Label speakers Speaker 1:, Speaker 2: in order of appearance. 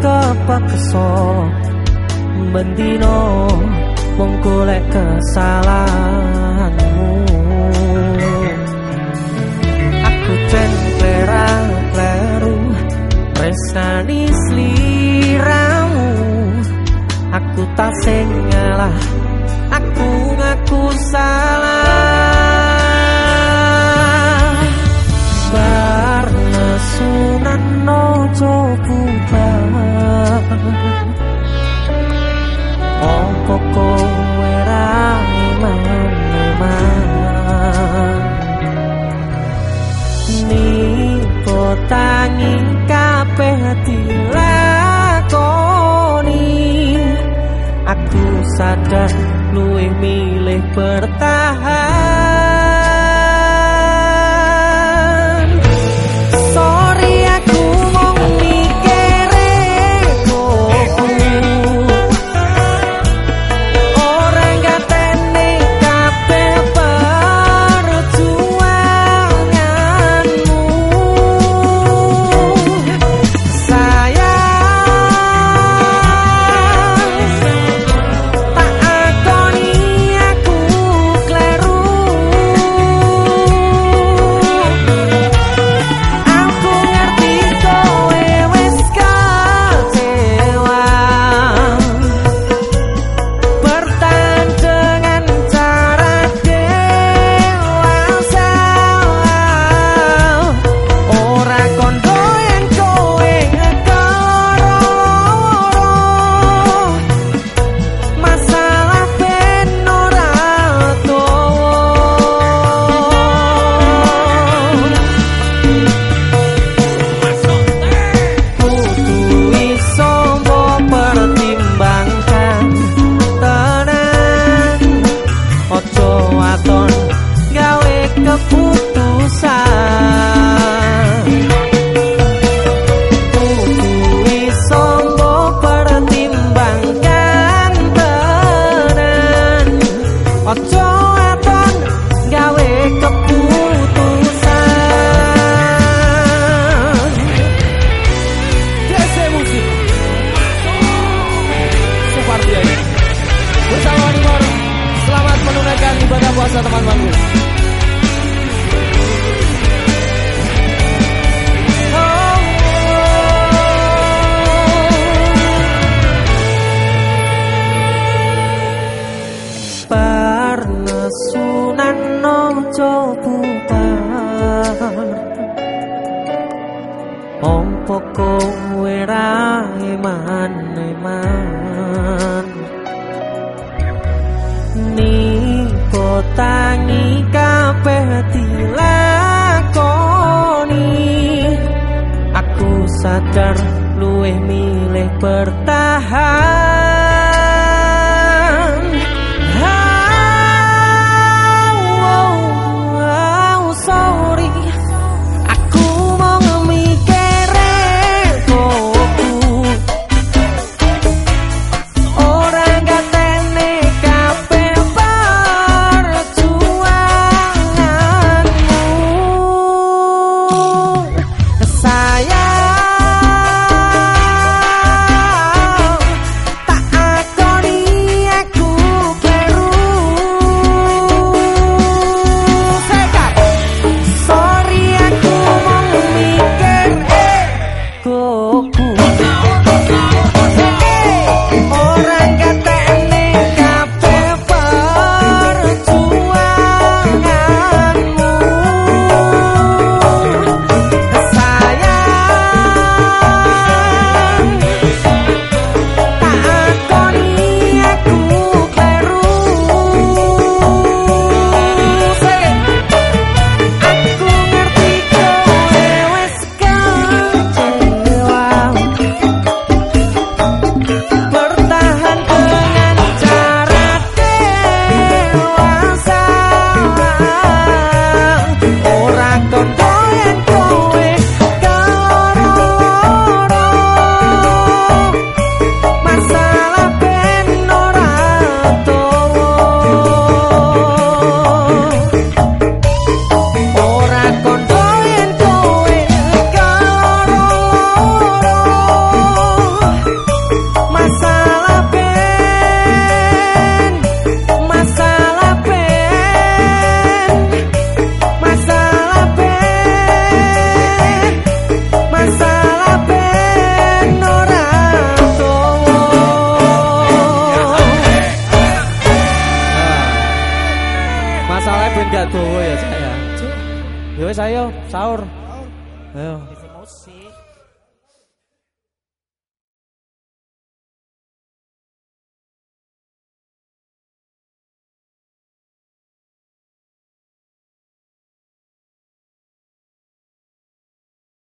Speaker 1: kepeksa bendino mung golek kesalahanmu. Aku jen klerang kleru resani sliramu. Aku tak sing ngalah dilakoni Aku sadar luwih milih bertahan I don't nojo bubar. Ompo kowe ra iman iman tangi kabeh dilakoni. Aku sadar luwih milih bertahan
Speaker 2: ben gak dowo ya saya. Ya wis ayo sahur. Ayo.